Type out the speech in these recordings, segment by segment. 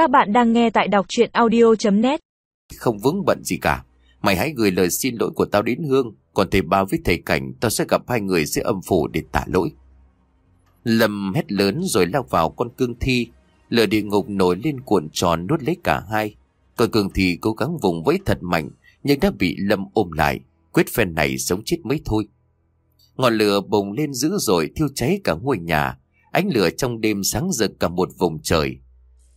Các bạn đang nghe tại đọc chuyện audio.net Không vướng bận gì cả. Mày hãy gửi lời xin lỗi của tao đến Hương. Còn thầy ba với thầy Cảnh tao sẽ gặp hai người sẽ âm phủ để tả lỗi. Lâm hét lớn rồi lao vào con cương thi. Lửa địa ngục nổi lên cuộn tròn nuốt lấy cả hai. Con cương thi cố gắng vùng vẫy thật mạnh, nhưng đã bị Lâm ôm lại. Quyết phen này sống chết mấy thôi. Ngọn lửa bùng lên dữ rồi thiêu cháy cả ngôi nhà. Ánh lửa trong đêm sáng rực cả một vùng trời.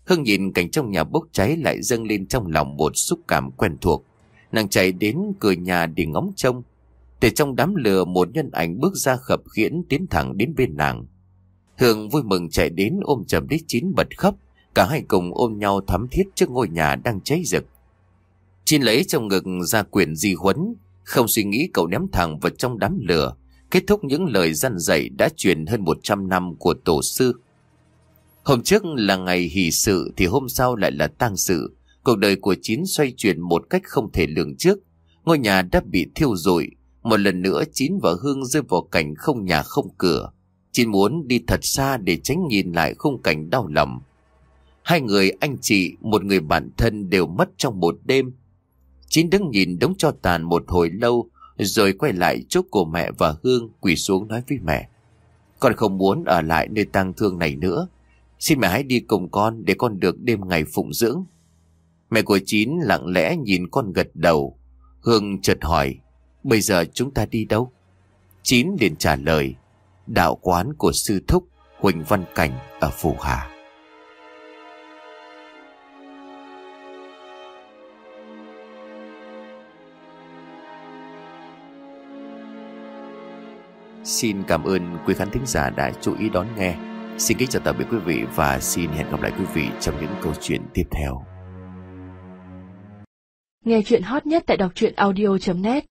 Hương nhìn cảnh trong nhà bốc cháy lại dâng lên trong lòng một xúc cảm quen thuộc. Nàng chạy đến cửa nhà để ngóng trông. Từ trong đám lửa, một nhân ảnh bước ra khập khiễng tiến thẳng đến bên nàng. Hương vui mừng chạy đến ôm chầm đích chín bật khóc. Cả hai cùng ôm nhau thắm thiết trước ngôi nhà đang cháy rực. Chín lấy trong ngực ra quyển di huấn. Không suy nghĩ cậu ném thẳng vào trong đám lửa. Kết thúc những lời dân dạy đã truyền hơn 100 năm của tổ sư. Hôm trước là ngày hỷ sự thì hôm sau lại là tang sự. Cuộc đời của Chín xoay chuyển một cách không thể lường trước. Ngôi nhà đã bị thiêu rụi. Một lần nữa Chín và Hương rơi vào cảnh không nhà không cửa. Chín muốn đi thật xa để tránh nhìn lại khung cảnh đau lòng. Hai người anh chị, một người bạn thân đều mất trong một đêm. Chín đứng nhìn đống cho tàn một hồi lâu rồi quay lại chúc của mẹ và Hương quỳ xuống nói với mẹ. Con không muốn ở lại nơi tang thương này nữa. Xin mẹ hãy đi cùng con để con được đêm ngày phụng dưỡng. Mẹ của Chín lặng lẽ nhìn con gật đầu. Hương chợt hỏi, bây giờ chúng ta đi đâu? Chín liền trả lời, đạo quán của sư thúc Huỳnh Văn Cảnh ở phù Hà. Xin cảm ơn quý khán thính giả đã chú ý đón nghe. Xin kính chào tạm biệt quý vị và xin hẹn gặp lại quý vị trong những câu chuyện tiếp theo. Nghe chuyện hot nhất tại đọc truyện audio.net